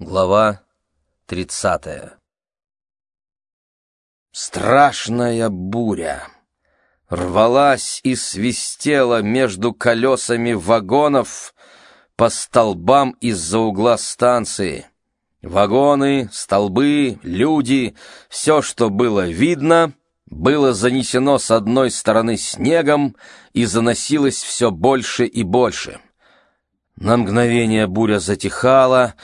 Глава тридцатая Страшная буря рвалась и свистела между колесами вагонов по столбам из-за угла станции. Вагоны, столбы, люди, все, что было видно, было занесено с одной стороны снегом и заносилось все больше и больше. На мгновение буря затихала,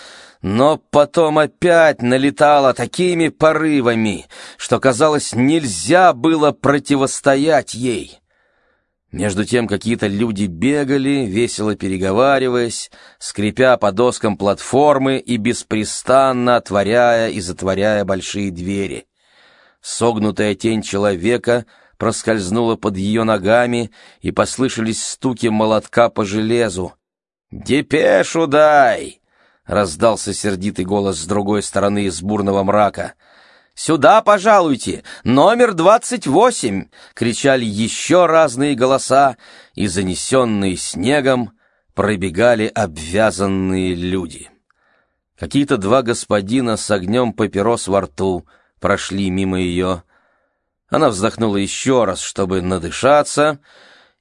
но потом опять налетала такими порывами, что, казалось, нельзя было противостоять ей. Между тем какие-то люди бегали, весело переговариваясь, скрипя по доскам платформы и беспрестанно отворяя и затворяя большие двери. Согнутая тень человека проскользнула под ее ногами, и послышались стуки молотка по железу. «Депешу дай!» — раздался сердитый голос с другой стороны из бурного мрака. «Сюда, пожалуйте! Номер двадцать восемь!» — кричали еще разные голоса, и, занесенные снегом, пробегали обвязанные люди. Какие-то два господина с огнем папирос во рту прошли мимо ее. Она вздохнула еще раз, чтобы надышаться,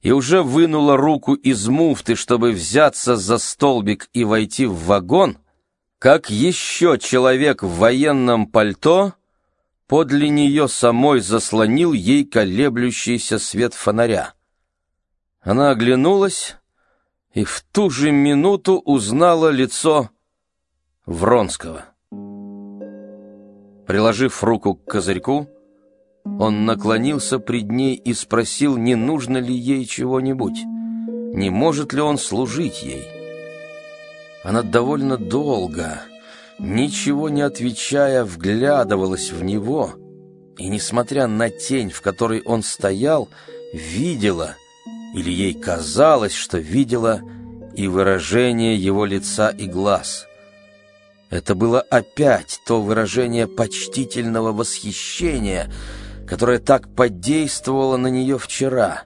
и уже вынула руку из муфты, чтобы взяться за столбик и войти в вагон, как еще человек в военном пальто подле нее самой заслонил ей колеблющийся свет фонаря. Она оглянулась и в ту же минуту узнала лицо Вронского. Приложив руку к козырьку, он наклонился пред ней и спросил, не нужно ли ей чего-нибудь, не может ли он служить ей. Она довольно долго, ничего не отвечая, вглядывалась в него, и, несмотря на тень, в которой он стоял, видела, или ей казалось, что видела, и выражение его лица и глаз — это было опять то выражение почтительного восхищения, которое так подействовало на нее вчера.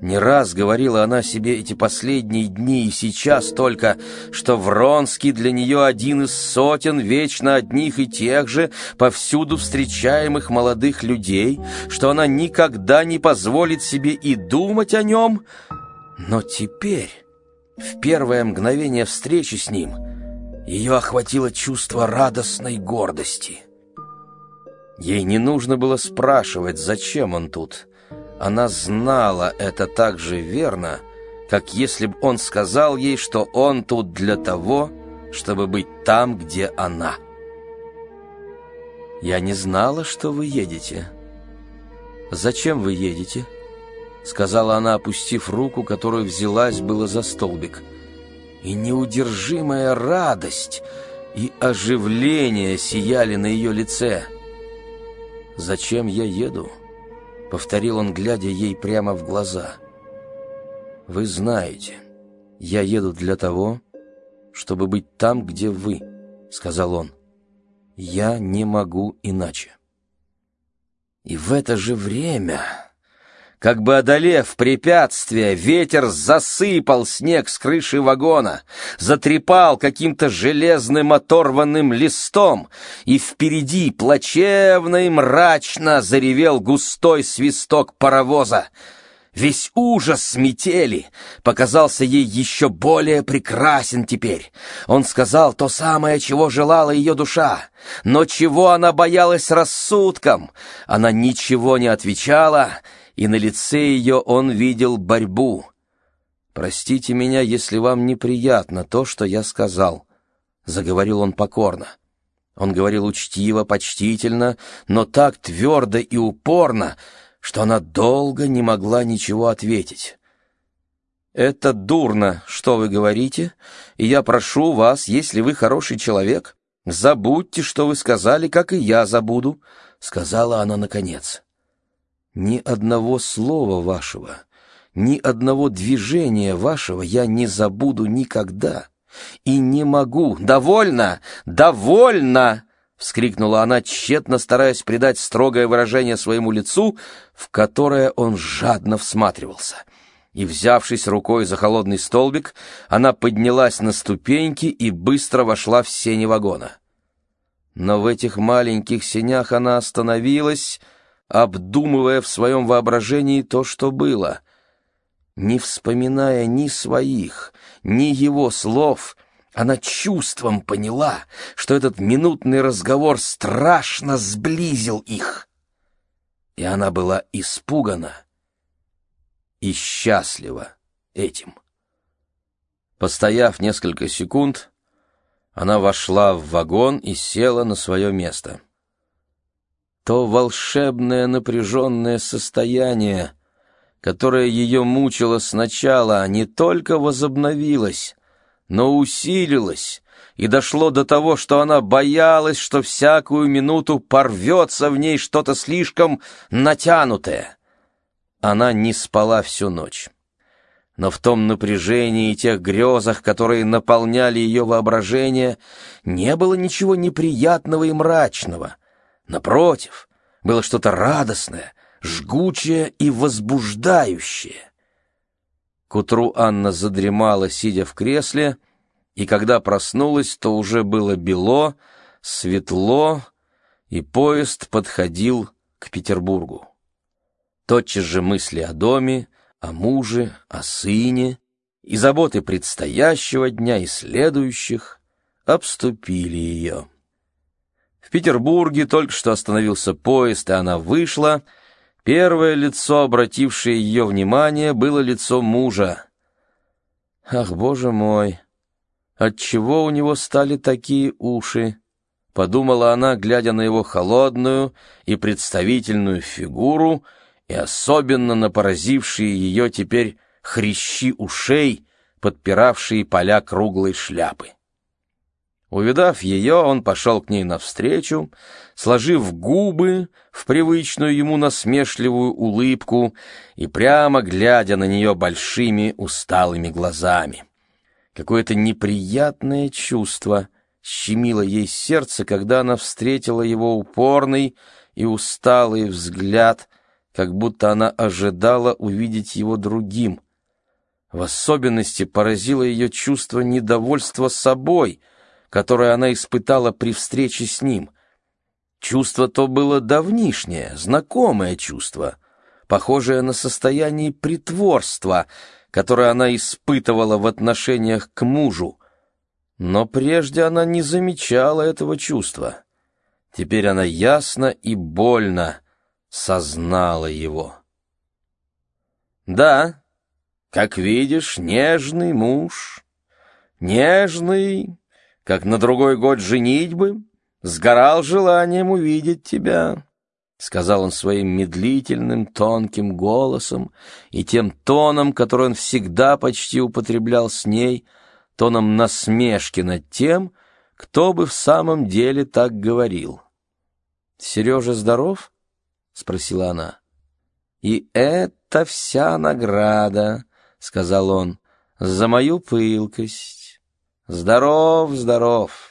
Не раз говорила она себе эти последние дни и сейчас только, что Вронский для нее один из сотен вечно одних и тех же повсюду встречаемых молодых людей, что она никогда не позволит себе и думать о нем. Но теперь, в первое мгновение встречи с ним, ее охватило чувство радостной гордости — Ей не нужно было спрашивать, зачем он тут. Она знала это так же верно, как если бы он сказал ей, что он тут для того, чтобы быть там, где она. «Я не знала, что вы едете». «Зачем вы едете?» — сказала она, опустив руку, которую взялась было за столбик. И неудержимая радость и оживление сияли на ее лице — «Зачем я еду?» — повторил он, глядя ей прямо в глаза. «Вы знаете, я еду для того, чтобы быть там, где вы», — сказал он. «Я не могу иначе». И в это же время... Как бы одолев препятствие, ветер засыпал снег с крыши вагона, затрепал каким-то железным оторванным листом, и впереди плачевно и мрачно заревел густой свисток паровоза. Весь ужас метели показался ей еще более прекрасен теперь. Он сказал то самое, чего желала ее душа, но чего она боялась рассудком. Она ничего не отвечала — и на лице ее он видел борьбу. «Простите меня, если вам неприятно то, что я сказал», — заговорил он покорно. Он говорил учтиво, почтительно, но так твердо и упорно, что она долго не могла ничего ответить. «Это дурно, что вы говорите, и я прошу вас, если вы хороший человек, забудьте, что вы сказали, как и я забуду», — сказала она наконец. Ни одного слова вашего, ни одного движения вашего я не забуду никогда. И не могу. Довольно! Довольно! вскрикнула она, тщетно стараясь придать строгое выражение своему лицу, в которое он жадно всматривался. и, взявшись рукой за холодный столбик, она поднялась на ступеньки и быстро вошла в сени вагона. Но в этих маленьких сенях она остановилась, обдумывая в своем воображении то, что было. Не вспоминая ни своих, ни его слов, она чувством поняла, что этот минутный разговор страшно сблизил их. И она была испугана и счастлива этим. Постояв несколько секунд, она вошла в вагон и села на свое место. То волшебное напряженное состояние, которое ее мучило сначала, не только возобновилось, но усилилось и дошло до того, что она боялась, что всякую минуту порвется в ней что-то слишком натянутое. Она не спала всю ночь. Но в том напряжении и тех грезах, которые наполняли ее воображение, не было ничего неприятного и мрачного. Напротив, было что-то радостное, жгучее и возбуждающее. К утру Анна задремала, сидя в кресле, и когда проснулась, то уже было бело, светло, и поезд подходил к Петербургу. Тотчас же мысли о доме, о муже, о сыне и заботы предстоящего дня и следующих обступили ее. В Петербурге только что остановился поезд, и она вышла. Первое лицо, обратившее ее внимание, было лицо мужа. Ах, боже мой, отчего у него стали такие уши? подумала она, глядя на его холодную и представительную фигуру и особенно на поразившие ее теперь хрящи ушей, подпиравшие поля круглой шляпы. Увидав ее, он пошел к ней навстречу, сложив губы в привычную ему насмешливую улыбку и прямо глядя на нее большими усталыми глазами. Какое-то неприятное чувство щемило ей сердце, когда она встретила его упорный и усталый взгляд, как будто она ожидала увидеть его другим. В особенности поразило ее чувство недовольства собой, которое она испытала при встрече с ним. Чувство то было давнишнее, знакомое чувство, похожее на состояние притворства, которое она испытывала в отношениях к мужу. Но прежде она не замечала этого чувства. Теперь она ясно и больно сознала его. Да, как видишь, нежный муж, нежный, как на другой год женитьбы, сгорал желанием увидеть тебя, — сказал он своим медлительным, тонким голосом и тем тоном, который он всегда почти употреблял с ней, тоном насмешки над тем, кто бы в самом деле так говорил. Сережа здоров? — спросила она. «И это вся награда», — сказал он, — «за мою пылкость. Здоров, здоров.